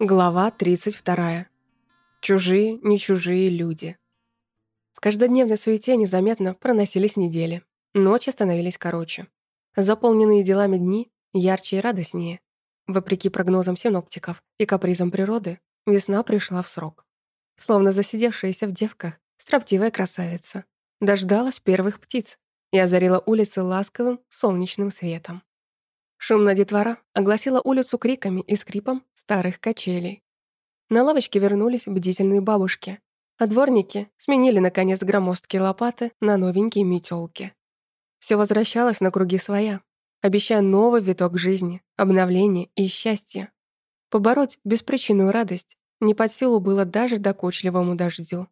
Глава 32. Чужие, не чужие люди. В каждодневной суете незаметно проносились недели. Ночи становились короче. Заполненные делами дни ярче и радостнее. Вопреки прогнозам синоптиков и капризам природы, весна пришла в срок. Словно засидевшаяся в девках, строптивая красавица. Дождалась первых птиц и озарила улицы ласковым солнечным светом. Шумная детвора огласила улицу криками и скрипом старых качелей. На лавочке вернулись бдительные бабушки, а дворники сменили, наконец, громоздкие лопаты на новенькие метелки. Все возвращалось на круги своя, обещая новый виток жизни, обновления и счастья. Побороть беспричинную радость не под силу было даже докучливому дождю.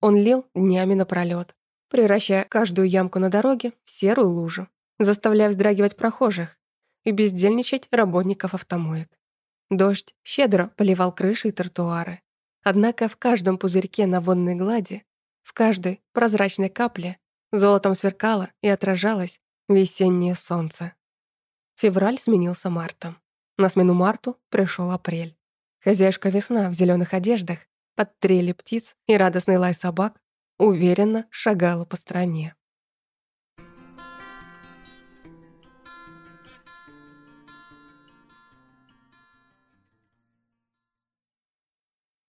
Он лил днями напролёт, превращая каждую ямку на дороге в серую лужу, заставляя вздрагивать прохожих, и бездельничать работников автомоек. Дождь щедро поливал крыши и тротуары. Однако в каждом пузырьке на водной глади, в каждой прозрачной капле золотом сверкало и отражалось весеннее солнце. Февраль сменился мартом. На смену марту пришел апрель. Хозяюшка весна в зеленых одеждах, под трели птиц и радостный лай собак уверенно шагала по стране.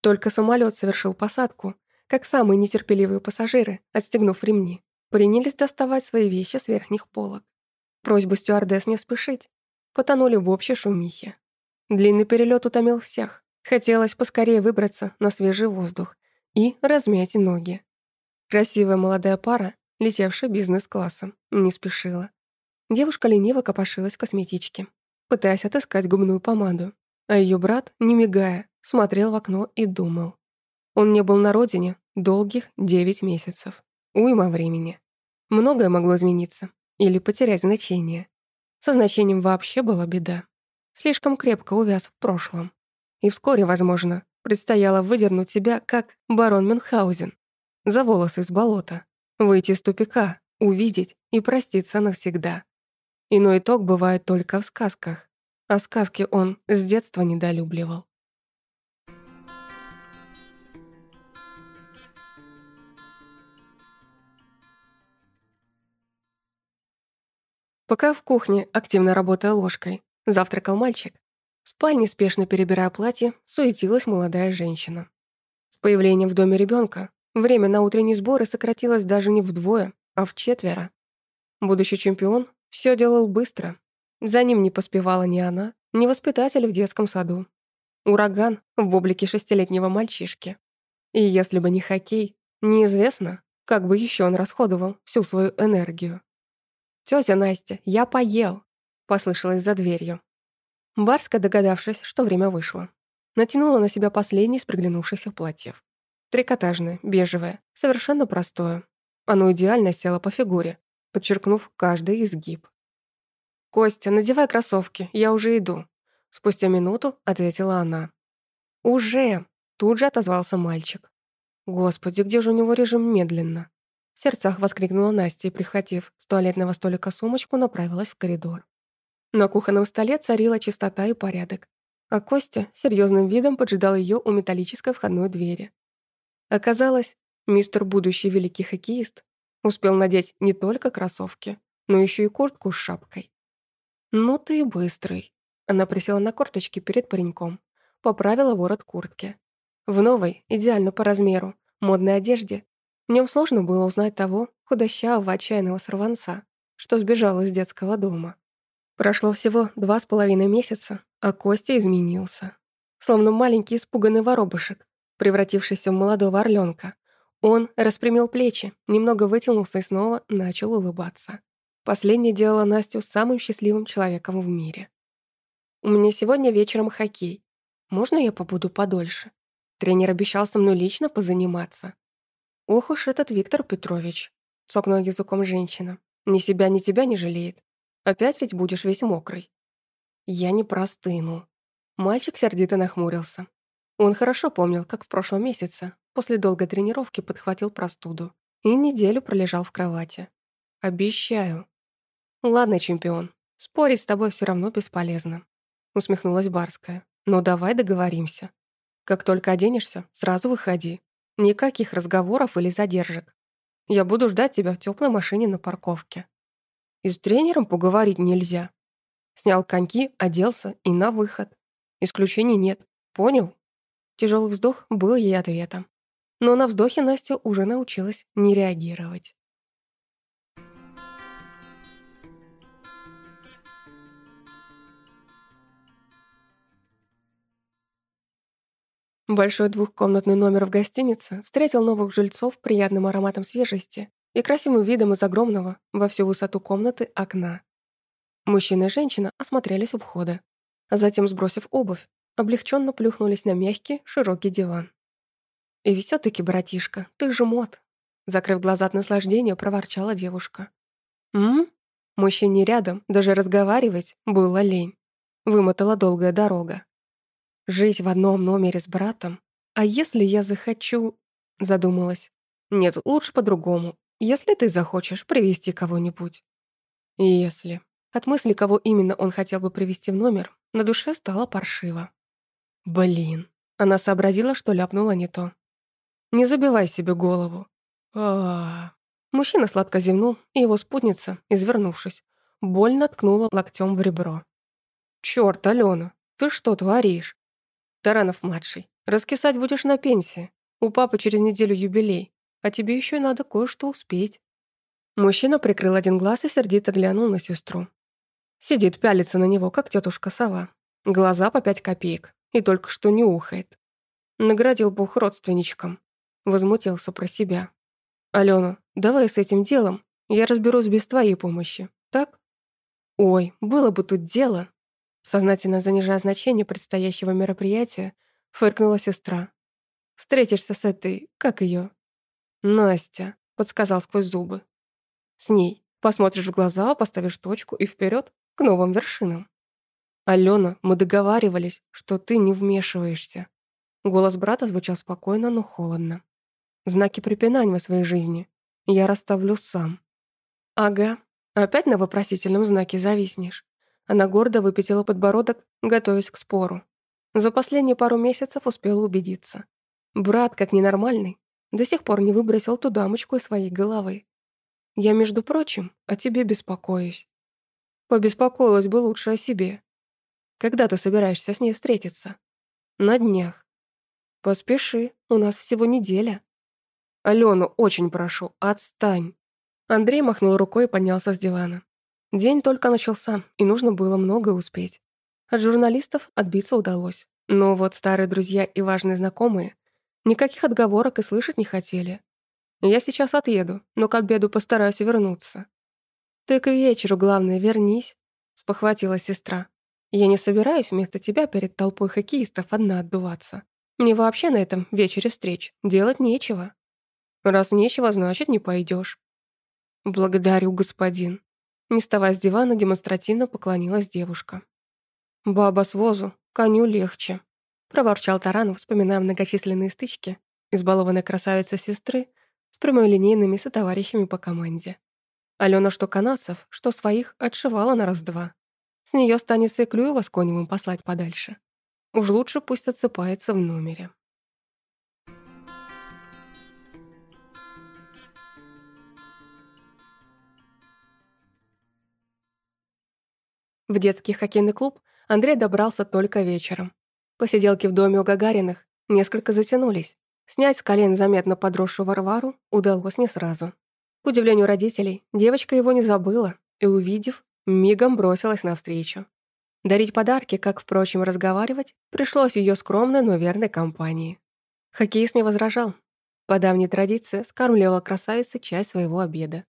Только самолет совершил посадку, как самые нетерпеливые пассажиры, отстегнув ремни, принялись доставать свои вещи с верхних полок. Просьбу стюардесс не спешить, потонули в общей шумихе. Длинный перелет утомил всех. Хотелось поскорее выбраться на свежий воздух и размять ноги. Красивая молодая пара, летевшая бизнес-классом, не спешила. Девушка лениво копошилась в косметичке, пытаясь отыскать губную помаду, а ее брат, не мигая, смотрел в окно и думал. Он не был на родине долгих девять месяцев. Уйма времени. Многое могло измениться или потерять значение. Со значением вообще была беда. Слишком крепко увяз в прошлом. И вскоре, возможно, предстояло выдернуть себя, как барон Мюнхгаузен, за волосы из болота, выйти из тупика, увидеть и проститься навсегда. Иной итог бывает только в сказках, а сказки он с детства недолюбливал. Пока в кухне, активно работая ложкой, завтракал мальчик. В спальне, спешно перебирая платье, суетилась молодая женщина. С появлением в доме ребенка время на утренние сборы сократилось даже не вдвое, а в четверо. Будущий чемпион все делал быстро. За ним не поспевала ни она, ни воспитатель в детском саду. Ураган в облике шестилетнего мальчишки. И если бы не хоккей, неизвестно, как бы еще он расходовал всю свою энергию. «Тётя Настя, я поел!» — послышалось за дверью. Барска, догадавшись, что время вышло, натянула на себя последний из приглянувшихся платьев. Трикотажное, бежевое, совершенно простое. Оно идеально село по фигуре, подчеркнув каждый изгиб. «Костя, надевай кроссовки, я уже иду», — спустя минуту ответила она. «Уже!» — тут же отозвался мальчик. «Господи, где же у него режим медленно?» В сердцах воскликнула Настя и, прихватив с туалетного столика сумочку, направилась в коридор. На кухонном столе царила чистота и порядок, а Костя серьезным видом поджидал ее у металлической входной двери. Оказалось, мистер будущий великий хоккеист успел надеть не только кроссовки, но еще и куртку с шапкой. «Ну ты и быстрый», — она присела на корточки перед пареньком, поправила ворот куртки. В новой, идеально по размеру, модной одежде в нем сложно было узнать того худощавого отчаянного сорванца, что сбежал из детского дома. Прошло всего два с половиной месяца, а Костя изменился. Словно маленький испуганный воробушек, превратившийся в молодого орленка. Он распрямил плечи, немного вытянулся и снова начал улыбаться. Последнее делало Настю самым счастливым человеком в мире. «У меня сегодня вечером хоккей. Можно я побуду подольше?» Тренер обещал со мной лично позаниматься. «Ох уж этот Виктор Петрович», — цокнула языком женщина. «Ни себя, ни тебя не жалеет. Опять ведь будешь весь мокрый». «Я не простыну». Мальчик сердито нахмурился. Он хорошо помнил, как в прошлом месяце, после долгой тренировки, подхватил простуду и неделю пролежал в кровати. «Обещаю». «Ладно, чемпион, спорить с тобой все равно бесполезно», усмехнулась Барская. Ну давай договоримся. Как только оденешься, сразу выходи. Никаких разговоров или задержек. Я буду ждать тебя в теплой машине на парковке. И с тренером поговорить нельзя. Снял коньки, оделся и на выход. Исключений нет. Понял? Тяжелый вздох был ей ответом. Но на вздохе Настя уже научилась не реагировать. Большой двухкомнатный номер в гостинице встретил новых жильцов приятным ароматом свежести и красивым видом из огромного во всю высоту комнаты окна. Мужчина и женщина осмотрелись у входа, а затем, сбросив обувь, облегченно плюхнулись на мягкий, широкий диван. «И все таки братишка, ты же мод!» Закрыв глаза от наслаждения, проворчала девушка. «М?», Мужчине рядом даже разговаривать было лень. Вымотала долгая дорога. Жить в одном номере с братом? А если я захочу...» Задумалась. «Нет, лучше по-другому. Если ты захочешь привести кого-нибудь». «Если...» От мысли, кого именно он хотел бы привести в номер, на душе стало паршиво. Блин, она сообразила, что ляпнула не то. Не забивай себе голову. А, -а, -а. Мужчина сладко зевнул, и его спутница, извернувшись, больно ткнула локтем в ребро. Черт, Алена, ты что творишь? Таранов-младший, раскисать будешь на пенсии. У папы через неделю юбилей, а тебе еще надо кое-что успеть». Мужчина прикрыл один глаз и сердито глянул на сестру. Сидит, пялится на него, как тетушка сова. Глаза по пять копеек. И только что не ухает. Наградил Бог родственничкам. Возмутился про себя. «Алена, давай с этим делом. Я разберусь без твоей помощи. Так?» «Ой, было бы тут дело!» Сознательно занижая значение предстоящего мероприятия, фыркнула сестра. «Встретишься с этой... как ее? «Настя», — подсказал сквозь зубы. «С ней. Посмотришь в глаза, поставишь точку и вперед к новым вершинам. Алена, мы договаривались, что ты не вмешиваешься. Голос брата звучал спокойно, но холодно. Знаки препинания в своей жизни я расставлю сам. Ага, опять на вопросительном знаке зависнешь. Она гордо выпятила подбородок, готовясь к спору. За последние пару месяцев успела убедиться. Брат, как ненормальный, до сих пор не выбросил ту дамочку из своей головы. Я, между прочим, о тебе беспокоюсь. Побеспокоилась бы лучше о себе. Когда ты собираешься с ней встретиться? На днях. Поспеши, у нас всего неделя. Алену, очень прошу, отстань. Андрей махнул рукой и поднялся с дивана. День только начался, и нужно было многое успеть. От журналистов отбиться удалось. Но вот старые друзья и важные знакомые никаких отговорок и слышать не хотели. Я сейчас отъеду, но к обеду постараюсь вернуться. «Ты к вечеру, главное, вернись», — спохватила сестра. «Я не собираюсь вместо тебя перед толпой хоккеистов одна отдуваться. Мне вообще на этом вечере встреч делать нечего». «Раз нечего, значит, не пойдешь. «Благодарю, господин». Не вставая с дивана, демонстративно поклонилась девушка. «Баба с возу, коню легче», — проворчал Таран, вспоминая многочисленные стычки избалованной красавицы сестры с прямолинейными сотоварищами по команде. Алена что канасов, что своих отшивала на раз-два. С нее станется и Клюева с Коневым послать подальше. Уж лучше пусть отсыпается в номере. В детский хоккейный клуб Андрей добрался только вечером. Посиделки в доме у Гагариных несколько затянулись. Снять с колен заметно подросшую Варвару удалось не сразу. К удивлению родителей, девочка его не забыла и, увидев, мигом бросилась навстречу. Дарить подарки, как, впрочем, разговаривать, пришлось ее скромной, но верной компании. Хоккеист не возражал. По давней традиции скармливала красавице часть своего обеда.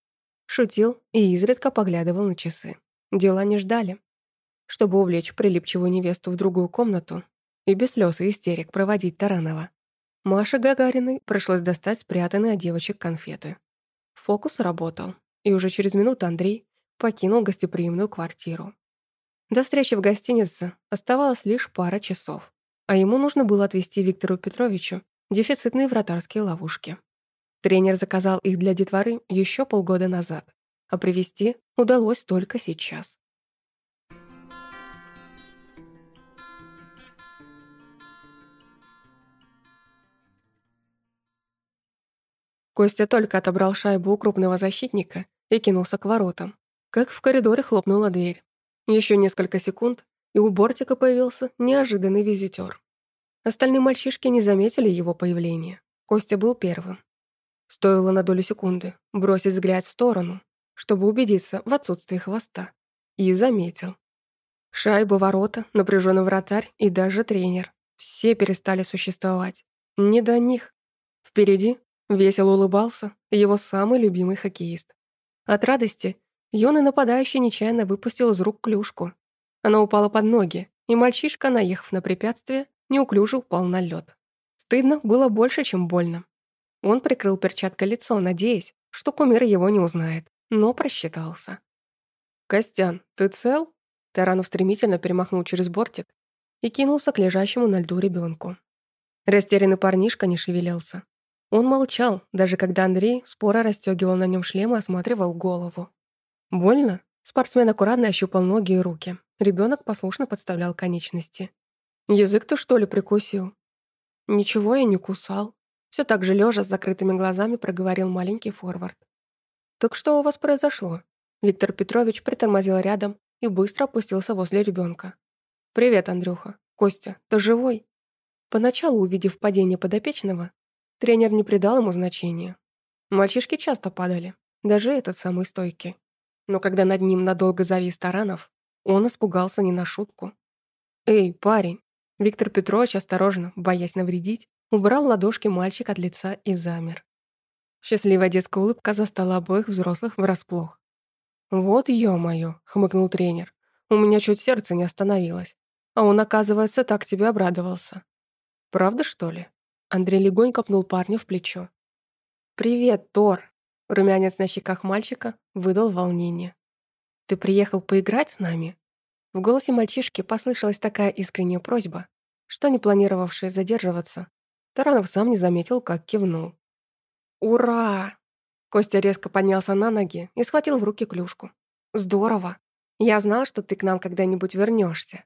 Шутил и изредка поглядывал на часы. Дела не ждали. Чтобы увлечь прилипчивую невесту в другую комнату и без слез и истерик проводить Таранова, Маше Гагариной пришлось достать спрятанные от девочек конфеты. Фокус работал, и уже через минуту Андрей покинул гостеприимную квартиру. До встречи в гостинице оставалось лишь пара часов, а ему нужно было отвезти Виктору Петровичу дефицитные вратарские ловушки. Тренер заказал их для детворы еще полгода назад, а привезти удалось только сейчас. Костя только отобрал шайбу у крупного защитника и кинулся к воротам. Как в коридоре хлопнула дверь. Еще несколько секунд, и у бортика появился неожиданный визитер. Остальные мальчишки не заметили его появления. Костя был первым. Стоило на долю секунды бросить взгляд в сторону, чтобы убедиться в отсутствии хвоста. И заметил. Шайба, ворота, напряженный вратарь и даже тренер. Все перестали существовать. Не до них. Впереди весело улыбался его самый любимый хоккеист. От радости юный нападающий нечаянно выпустил из рук клюшку. Она упала под ноги, и мальчишка, наехав на препятствие, неуклюже упал на лед. Стыдно было больше, чем больно. Он прикрыл перчаткой лицо, надеясь, что кумир его не узнает, но просчитался. «Костян, ты цел?» Таранов стремительно перемахнул через бортик и кинулся к лежащему на льду ребенку. Растерянный парнишка не шевелился. Он молчал, даже когда Андрей споро расстегивал на нем шлем и осматривал голову. «Больно?» Спортсмен аккуратно ощупал ноги и руки. Ребенок послушно подставлял конечности. «Язык ты что ли прикусил?» «Ничего я не кусал», все так же лежа с закрытыми глазами проговорил маленький форвард. «Так что у вас произошло?» Виктор Петрович притормозил рядом и быстро опустился возле ребенка. «Привет, Андрюха. Костя, ты живой?» Поначалу, увидев падение подопечного, тренер не придал ему значения. Мальчишки часто падали, даже этот самый стойкий. Но когда над ним надолго завис Таранов, он испугался не на шутку. «Эй, парень!» Виктор Петрович осторожно, боясь навредить, убрал ладошки мальчик от лица и замер. Счастливая детская улыбка застала обоих взрослых врасплох. «Вот ё-моё», — хмыкнул тренер. «У меня чуть сердце не остановилось. А он, оказывается, так тебе обрадовался». «Правда, что ли?» Андрей легонько пнул парня в плечо. «Привет, Тор!» Румянец на щеках мальчика выдал волнение. «Ты приехал поиграть с нами?» В голосе мальчишки послышалась такая искренняя просьба, что, не планировавший задерживаться, Таранов сам не заметил, как кивнул. «Ура!» Костя резко поднялся на ноги и схватил в руки клюшку. «Здорово! Я знал, что ты к нам когда-нибудь вернешься.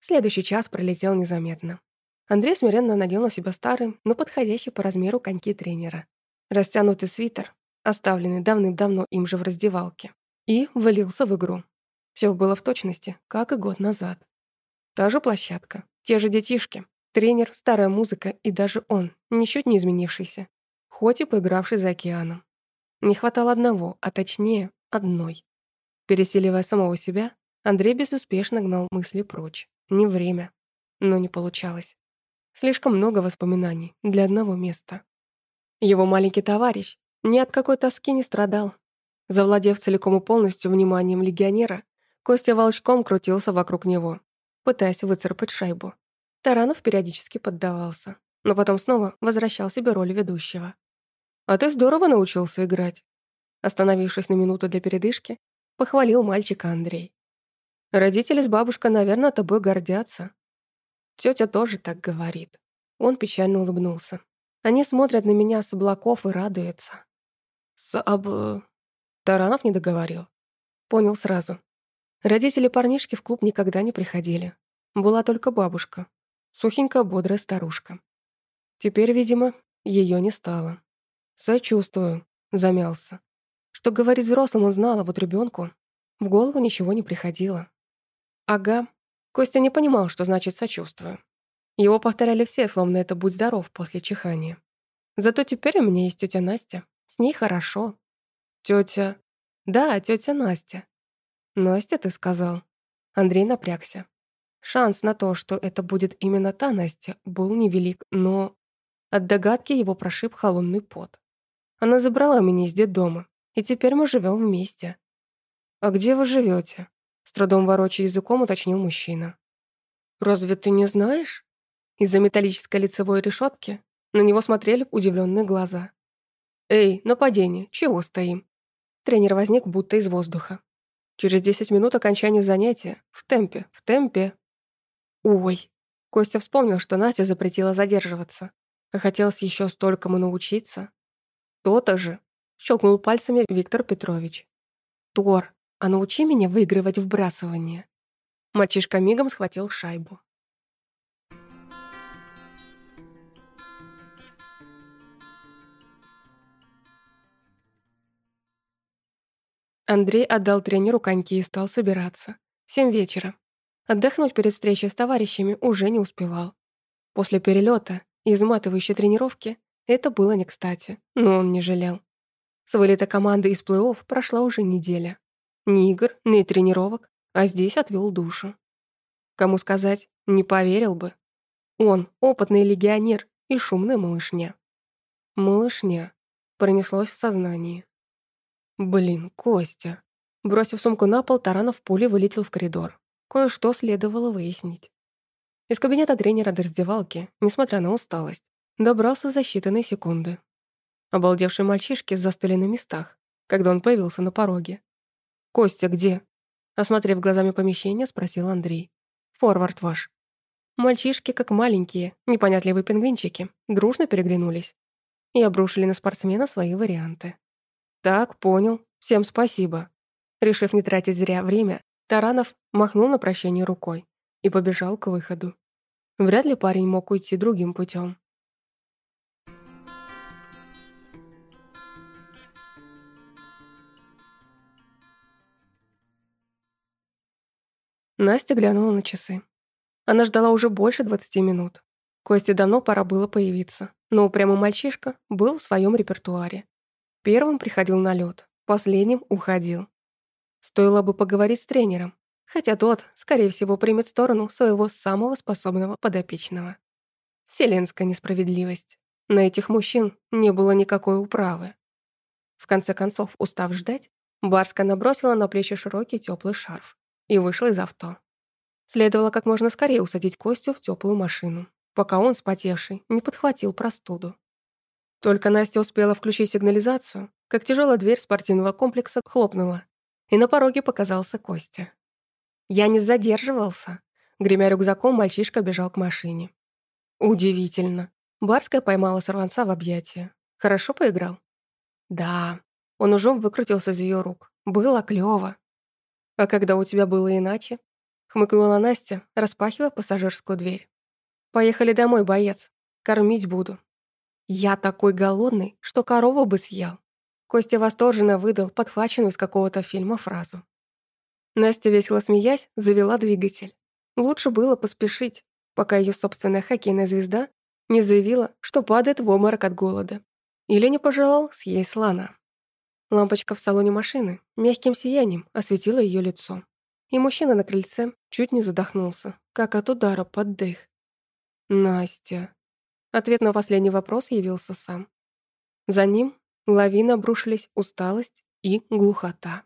Следующий час пролетел незаметно. Андрей смиренно надел на себя старый, но подходящий по размеру коньки тренера. Растянутый свитер, оставленный давным-давно им же в раздевалке, и валился в игру. Все было в точности, как и год назад. Та же площадка, те же детишки, Тренер, старая музыка и даже он, ничуть не изменившийся, хоть и поигравший за океаном. Не хватало одного, а точнее, одной. Переселивая самого себя, Андрей безуспешно гнал мысли прочь. Не время. Но не получалось. Слишком много воспоминаний для одного места. Его маленький товарищ ни от какой тоски не страдал. Завладев целиком и полностью вниманием легионера, Костя волчком крутился вокруг него, пытаясь выцарапать шайбу. Таранов периодически поддавался, но потом снова возвращал себе роль ведущего. «А ты здорово научился играть», остановившись на минуту для передышки, похвалил мальчика Андрей. «Родители с бабушкой, наверное, тобой гордятся». Тетя тоже так говорит. Он печально улыбнулся. Они смотрят на меня с облаков и радуются. С об... Таранов не договорил. Понял сразу. Родители парнишки в клуб никогда не приходили. Была только бабушка, Сухенькая, бодрая старушка. Теперь, видимо, ее не стало. «Сочувствую», — замялся. Что говорить взрослым он знал, а вот ребенку в голову ничего не приходило. «Ага». Костя не понимал, что значит «сочувствую». Его повторяли все, словно это «будь здоров» после чихания. Зато теперь у меня есть тетя Настя. С ней хорошо. Тетя... Да, тетя Настя. Настя, ты сказал. Андрей напрягся. Шанс на то, что это будет именно та Настя, был невелик, но... От догадки его прошиб холодный пот. Она забрала меня из детдома, и теперь мы живем вместе. «А где вы живете? С трудом ворочая языком уточнил мужчина. «Разве ты не знаешь?» Из-за металлической лицевой решетки на него смотрели удивленные глаза. «Эй, нападение, чего стоим?» Тренер возник будто из воздуха. Через десять минут окончания занятия. В темпе, в темпе. Ой. Костя вспомнил, что Настя запретила задерживаться. А хотелось еще столькому научиться. То-то же. Щелкнул пальцами Виктор Петрович. Тор, а научи меня выигрывать вбрасывание». Мальчишка мигом схватил шайбу. Андрей отдал тренеру коньки и стал собираться. Семь вечера. Отдохнуть перед встречей с товарищами уже не успевал. После перелета и изматывающей тренировки это было не кстати, но он не жалел. С вылета команды из плей-офф прошла уже неделя. Ни игр, ни тренировок, а здесь отвел душу. Кому сказать, не поверил бы. Он — опытный легионер и шумная малышня. Малышня. Пронеслось в сознании. Блин, Костя. Бросив сумку на пол, Таранов пулей вылетел в коридор. Кое-что следовало выяснить. Из кабинета тренера до раздевалки, несмотря на усталость, добрался за считанные секунды. Обалдевшие мальчишки застыли на местах, когда он появился на пороге. «Костя где?» Осмотрев глазами помещение, спросил Андрей. «Форвард ваш». Мальчишки, как маленькие, непонятливые пингвинчики, дружно переглянулись и обрушили на спортсмена свои варианты. «Так, понял. Всем спасибо». Решив не тратить зря время, Таранов махнул на прощание рукой и побежал к выходу. Вряд ли парень мог уйти другим путем. Настя глянула на часы. Она ждала уже больше 20 минут. Косте давно пора было появиться, но упрямый мальчишка был в своем репертуаре. Первым приходил на лед, последним уходил. Стоило бы поговорить с тренером, хотя тот, скорее всего, примет сторону своего самого способного подопечного. Вселенская несправедливость. На этих мужчин не было никакой управы. В конце концов, устав ждать, Барска набросила на плечи широкий теплый шарф и вышла из авто. Следовало как можно скорее усадить Костю в теплую машину, пока он, спотевший, не подхватил простуду. Только Настя успела включить сигнализацию, как тяжелая дверь спортивного комплекса хлопнула, и на пороге показался Костя. Я не задерживался. Гремя рюкзаком, мальчишка бежал к машине. Удивительно. Барская поймала сорванца в объятия. Хорошо поиграл? Да. Он ужом выкрутился из ее рук. Было клёво. А когда у тебя было иначе? Хмыкнула Настя, распахивая пассажирскую дверь. Поехали домой, боец. Кормить буду. Я такой голодный, что корову бы съел. Костя восторженно выдал подхваченную из какого-то фильма фразу. Настя, весело смеясь, завела двигатель. Лучше было поспешить, пока ее собственная хоккейная звезда не заявила, что падает в обморок от голода. Или не пожелал съесть слона. Лампочка в салоне машины мягким сиянием осветила ее лицо. И мужчина на крыльце чуть не задохнулся, как от удара под дых. «Настя». Ответ на последний вопрос явился сам. За ним лавина обрушились усталость и глухота.